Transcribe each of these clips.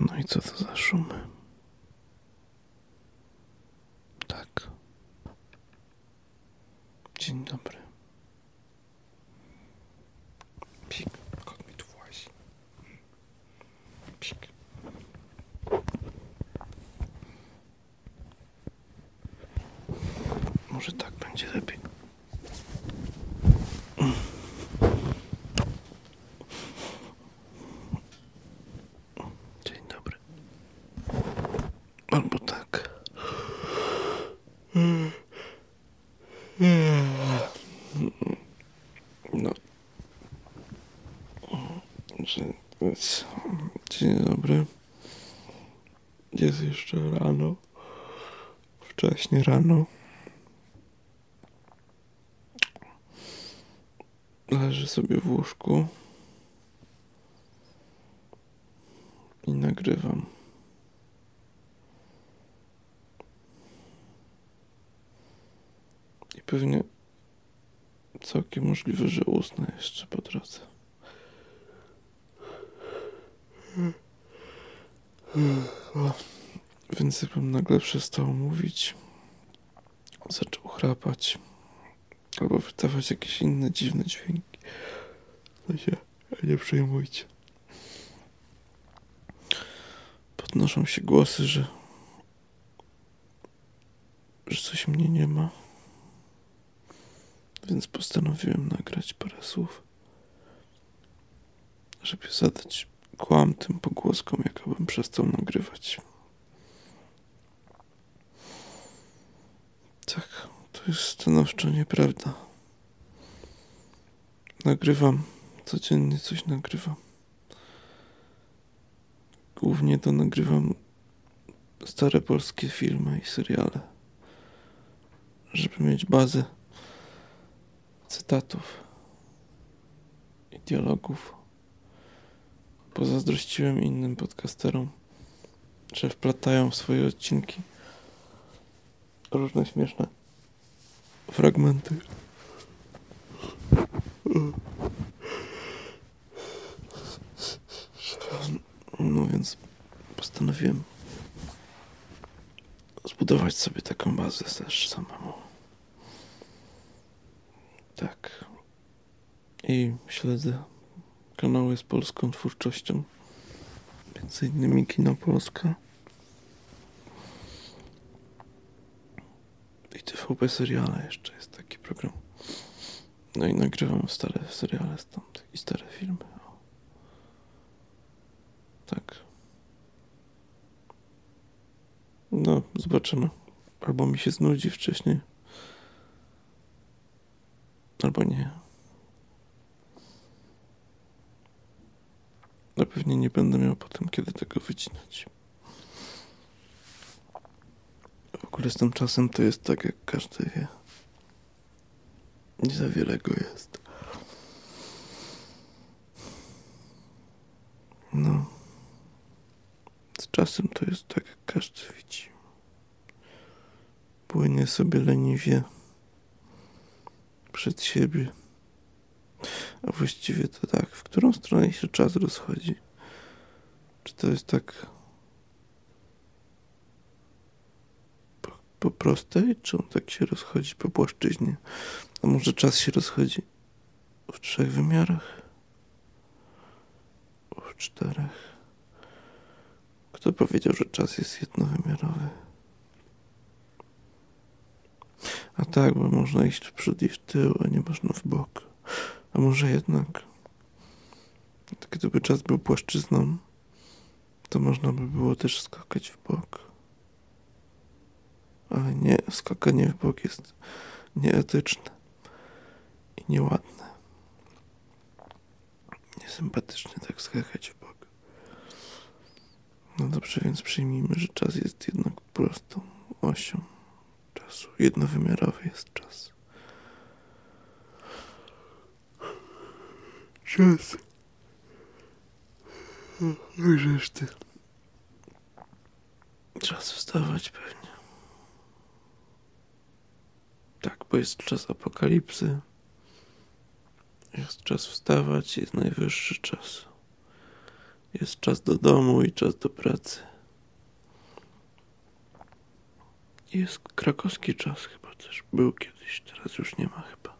No i co to za szumy? Tak. Dzień dobry. Pik, kot mi tu włazi. Pik. Może tak będzie lepiej. Dzień dobry. Albo tak. No. Dzień dobry. Jest jeszcze rano. Wcześnie rano. Leżę sobie w łóżku i nagrywam. I pewnie całkiem możliwe, że usnę jeszcze po drodze. Więc jakbym nagle przestał mówić, zaczął chrapać albo wydawać jakieś inne dziwne dźwięki, to się nie przejmujcie. Podnoszą się głosy, że, że coś mnie nie ma. Więc postanowiłem nagrać parę słów, żeby zadać kłam tym pogłoskom, jakabym przestał nagrywać. Tak, to jest stanowczo nieprawda. Nagrywam, codziennie coś nagrywam. Głównie to nagrywam stare polskie filmy i seriale, żeby mieć bazę cytatów i dialogów. Pozazdrościłem innym podcasterom, że wplatają w swoje odcinki różne śmieszne fragmenty. No więc postanowiłem zbudować sobie taką bazę też samemu. Tak. I śledzę kanały z polską twórczością. Między innymi Kino Polska. I TVP Seriale jeszcze jest taki program. No i nagrywam stare seriale stąd i stare filmy. Tak. No, zobaczymy. Albo mi się znudzi wcześniej. Albo nie. No pewnie nie będę miał potem kiedy tego wycinać. W ogóle z tym czasem to jest tak, jak każdy wie. Nie za wiele go jest. No. Z czasem to jest tak, jak każdy widzi. Płynie sobie leniwie przed siebie. A właściwie to tak, w którą stronę się czas rozchodzi? Czy to jest tak po, po prostej, czy on tak się rozchodzi po płaszczyźnie? A może czas się rozchodzi w trzech wymiarach? W czterech? Kto powiedział, że czas jest jednowymiarowy? A tak, bo można iść w przód i w tył, a nie można w bok. A może jednak, gdyby czas był płaszczyzną, to można by było też skakać w bok. Ale nie, skakanie w bok jest nieetyczne i nieładne. Niesympatycznie tak skakać w bok. No dobrze, więc przyjmijmy, że czas jest jednak prostą osią czasu. Jednowymiarowy jest czas. Czas. Ojżesz ty. Czas wstawać pewnie. Tak, bo jest czas apokalipsy. Jest czas wstawać, jest najwyższy czas. Jest czas do domu i czas do pracy. Jest krakowski czas chyba też. Był kiedyś, teraz już nie ma chyba.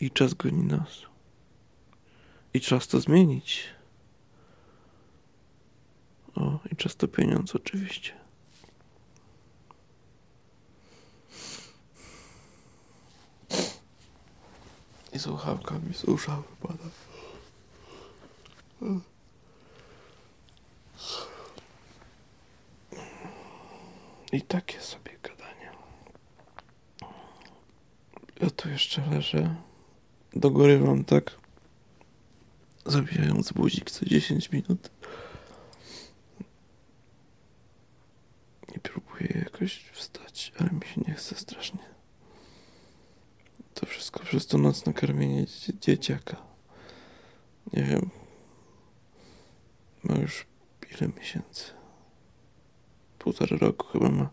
I czas goni nas. I czas to zmienić. O, i czas to pieniądz oczywiście. I słuchawkami słyszałem pana. I takie sobie gadanie. Ja tu jeszcze leżę. Dogorywam tak. Zabijając buzik co 10 minut. I próbuję jakoś wstać, ale mi się nie chce strasznie. To wszystko przez to nocne karmienie dzie dzieciaka. Nie wiem. Ma już ile miesięcy? Półtora roku chyba ma.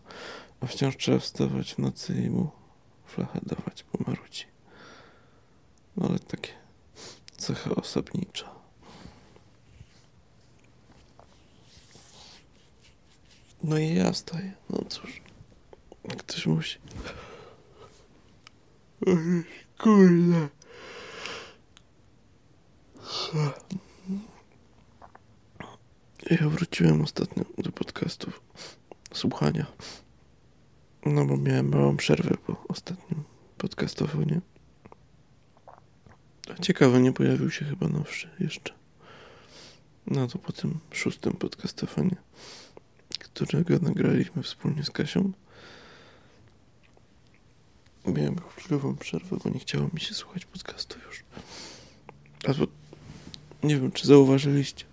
A wciąż trzeba wstawać w nocy i mu flachę dawać, bo marudzi. No ale takie cecha osobnicza. No i ja wstaję. No cóż, ktoś musi. Kurde. Ja wróciłem ostatnio do podcastów, słuchania. No bo miałem małą przerwę po ostatnim podcastofonie. Ciekawe, nie pojawił się chyba nowszy jeszcze. No to po tym szóstym podcastofonie, którego nagraliśmy wspólnie z Kasią. Miałem chwilową przerwę, bo nie chciało mi się słuchać podcastu już. Albo nie wiem, czy zauważyliście.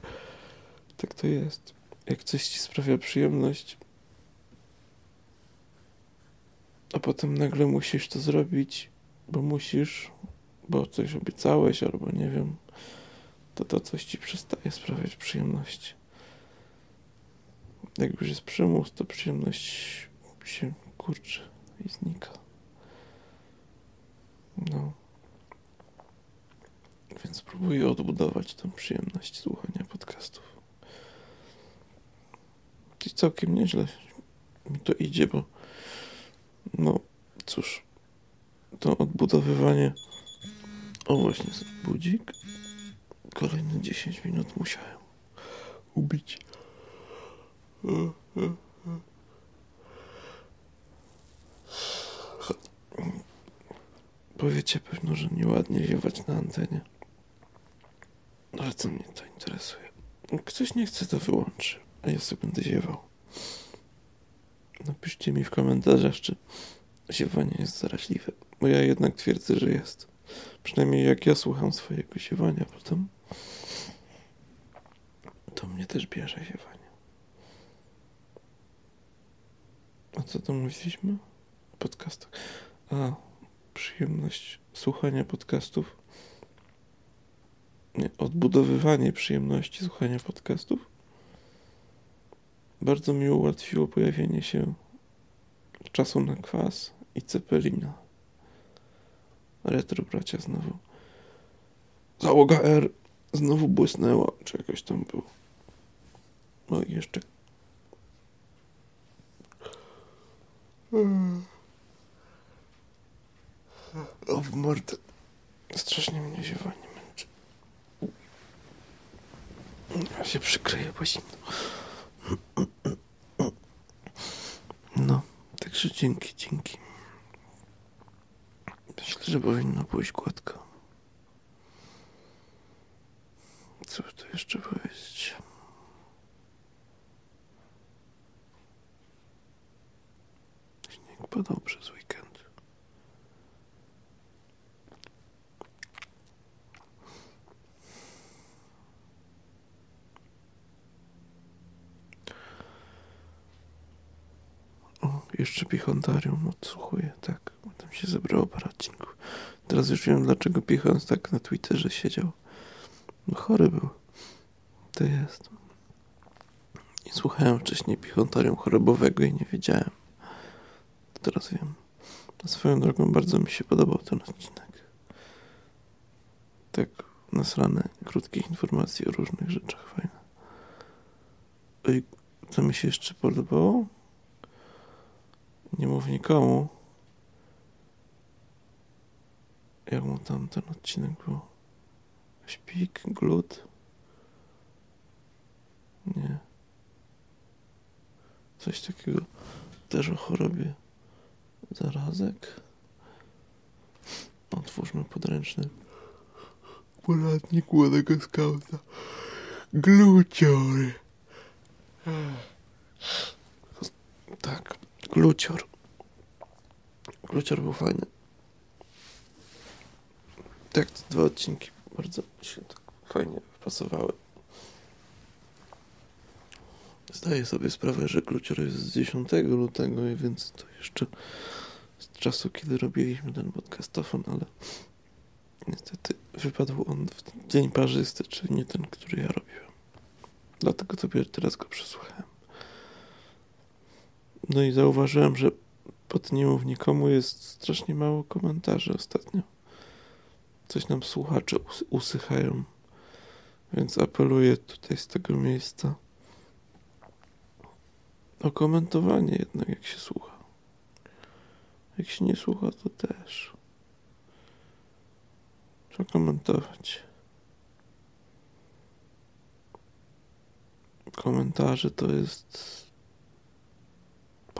Tak to jest. Jak coś ci sprawia przyjemność, a potem nagle musisz to zrobić, bo musisz, bo coś obiecałeś, albo nie wiem, to to coś ci przestaje sprawiać przyjemności. Jak już jest przymus, to przyjemność się kurczy i znika. No. Więc próbuję odbudować tę przyjemność słuchania podcastów. I całkiem nieźle mi to idzie, bo no cóż, to odbudowywanie. O, właśnie, budzik. Kolejne 10 minut musiałem ubić. Powiecie pewno, że nieładnie ziewać na antenie. Ale co mnie to interesuje? Ktoś nie chce, to wyłączy, a ja sobie będę ziewał. Napiszcie mi w komentarzach, czy ziewanie jest zaraźliwe, bo ja jednak twierdzę, że jest. Przynajmniej jak ja słucham swojego ziewania potem, to mnie też bierze ziewanie. A co tam mówiliśmy? Podcastach. A, przyjemność słuchania podcastów. Nie, odbudowywanie przyjemności słuchania podcastów bardzo mi ułatwiło pojawienie się czasu na kwas i cepelina. Retro bracia znowu. Załoga R znowu błysnęła, czy jakoś tam było. No i jeszcze. O w mordę. Strasznie mnie ziewanie męczy. Ja się przykryję, bo zimno. No, także dzięki, dzięki. Myślę, że powinno pójść gładko. Co by tu jeszcze powiedzieć? Śnieg padał przez weekend. O, jeszcze pichontarium odsłuchuję, tak. Tam się zebrało parę odcinków. Teraz już wiem, dlaczego Pichons tak na Twitterze siedział. No chory był. To jest. I słuchałem wcześniej Pichontarium chorobowego i nie wiedziałem. Teraz wiem. Swoją drogą bardzo mi się podobał ten odcinek. Tak nasrane krótkich informacji o różnych rzeczach fajne. Oj, co mi się jeszcze podobało? Nie mów nikomu. Jak mu tam ten odcinek był? Śpik, glut? Nie. Coś takiego też o chorobie zarazek. Otwórzmy podręczny poradnik młodego skauta. Gluciory. Tak, glucior. Glucior był fajny. Tak, te dwa odcinki bardzo się tak fajnie pasowały. Zdaję sobie sprawę, że glucior jest z 10 lutego, więc to jeszcze z czasu, kiedy robiliśmy ten podcastofon, ale niestety wypadł on w dzień parzysty, czyli nie ten, który ja robiłem. Dlatego sobie teraz go przesłuchałem. No i zauważyłem, że pod nie mów nikomu jest strasznie mało komentarzy ostatnio. Coś nam słuchacze usychają. Więc apeluję tutaj z tego miejsca o komentowanie jednak, jak się słucha. Jak się nie słucha, to też. Trzeba komentować. Komentarze to jest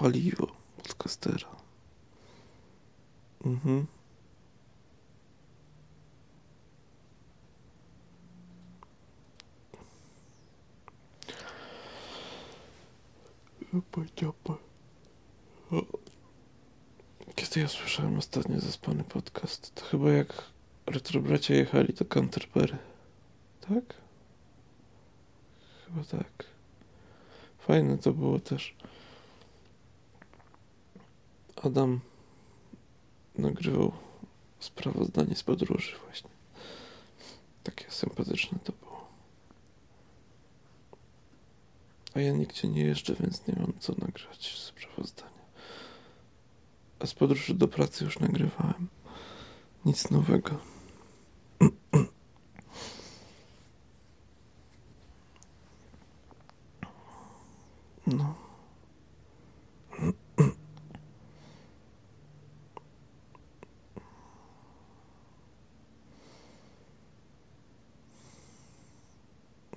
paliwo podcastera. Mhm. Kiedy ja słyszałem ostatnio zaspany podcast, to chyba jak retrobracia jechali do Canterbury. Tak? Chyba tak. Fajne to było też. Adam nagrywał sprawozdanie z podróży właśnie. Takie sympatyczne to było. A ja nigdzie nie jeżdżę, więc nie mam co nagrać sprawozdania. A z podróży do pracy już nagrywałem. Nic nowego. No.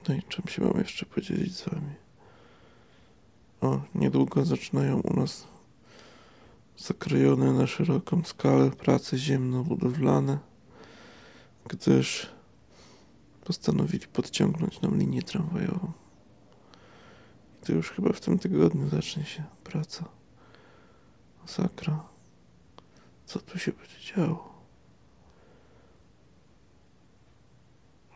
No i czym się mam jeszcze podzielić z wami? O, niedługo zaczynają u nas zakrojone na szeroką skalę prace ziemno-budowlane, gdyż postanowili podciągnąć nam linię tramwajową. I to już chyba w tym tygodniu zacznie się praca. Masakra. Co tu się będzie działo?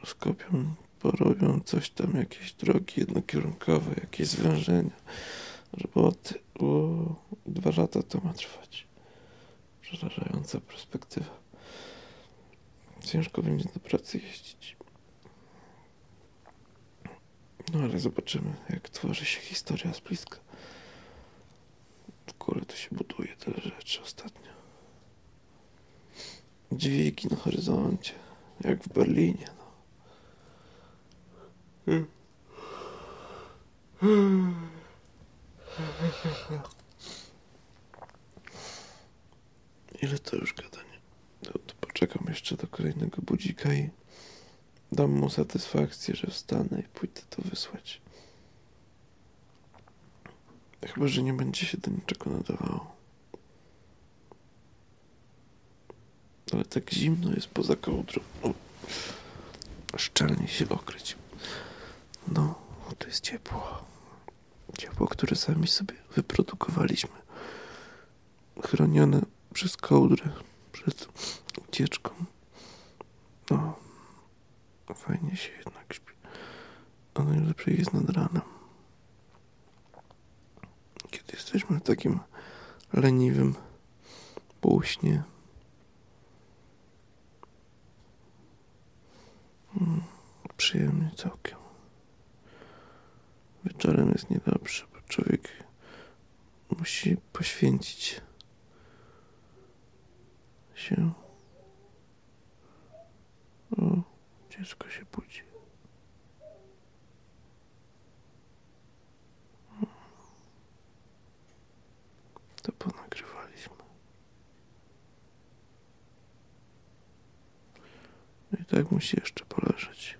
Rozkopią, porobią coś tam, jakieś drogi jednokierunkowe, jakieś zwężenia, roboty. O, dwa lata to ma trwać. Przerażająca perspektywa. Ciężko będzie do pracy jeździć. No ale zobaczymy, jak tworzy się historia z bliska. W ogóle to się buduje tyle rzeczy ostatnio. Dźwigi na horyzoncie, jak w Berlinie. Ile to już gadanie? No, to poczekam jeszcze do kolejnego budzika i dam mu satysfakcję, że wstanę i pójdę to wysłać. Chyba, że nie będzie się do niczego nadawało. Ale tak zimno jest poza kołdrą. Szczelnie się okryć. No, to jest ciepło. Ciepło, które sami sobie wyprodukowaliśmy. Chronione przez kołdrę, przed ucieczką. No, fajnie się jednak śpi. A najlepiej jest nad ranem. Kiedy jesteśmy w takim leniwym półśnie. Hmm, przyjemnie całkiem. Wieczorem jest niedobrze, bo człowiek musi poświęcić się. O, dziecko się budzi. To ponagrywaliśmy. No i tak musi jeszcze poleżeć.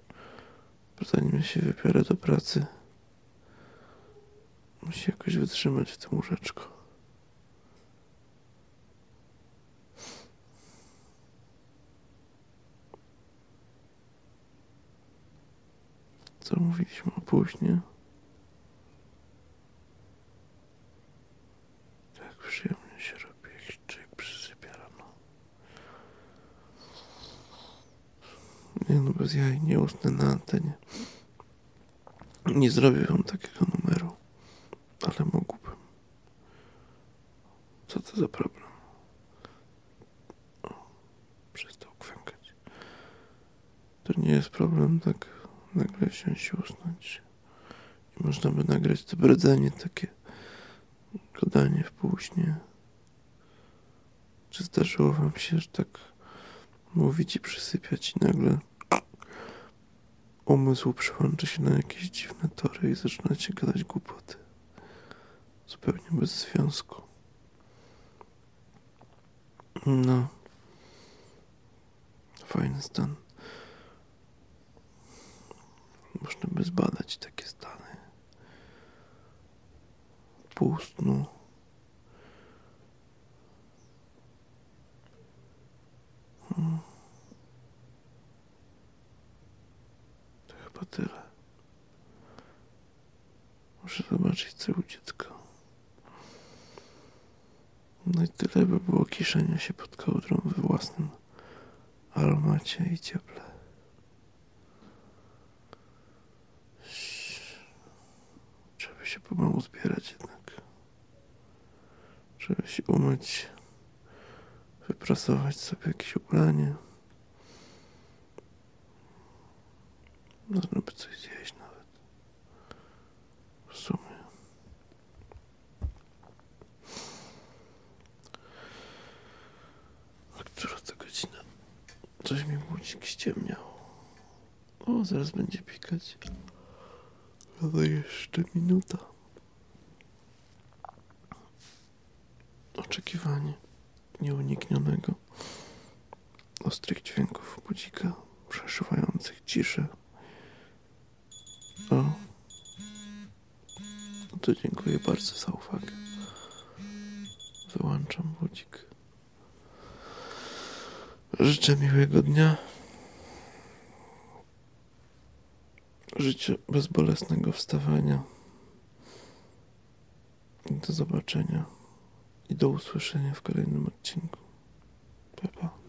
Zanim się wybiorę do pracy, musi jakoś wytrzymać w tym łóżeczku. Co mówiliśmy o później? Tak przyjemnie się robi, jak człowiek przysypia rano. Nie no, bez jaj nie usnę na antenie. Nie zrobię wam takiego numeru, ale mógłbym. Co to za problem? O, przestał kwękać. To nie jest tak nagle i usnąć. I można by nagrać to bredzenie takie gadanie w półśnie. Czy zdarzyło wam się, że tak mówić i przysypiać i nagle umysł przełącza się na jakieś dziwne tory i zaczynacie gadać głupoty. Zupełnie bez związku. No. Fajny stan. Można by zbadać takie stany. Pół snu. Hmm. To chyba tyle. Muszę zobaczyć, co u dziecka. No i tyle by było kiszenia się pod kołdrą we własnym aromacie i cieple. Trzeba się pomału zbierać jednak. Trzeba się umyć, wyprasować sobie jakieś ubranie. Można by coś zjeść nawet. W sumie. A która to godzina? Coś mi budzik ściemniał. O, zaraz będzie pikać. Ale jeszcze minuta. Oczekiwanie nieuniknionego. Ostrych dźwięków budzika, przeszywających ciszę. O. To dziękuję bardzo za uwagę. Wyłączam budzik. Życzę miłego dnia. Życzę bezbolesnego wstawania. Do zobaczenia i do usłyszenia w kolejnym odcinku. Pa, pa.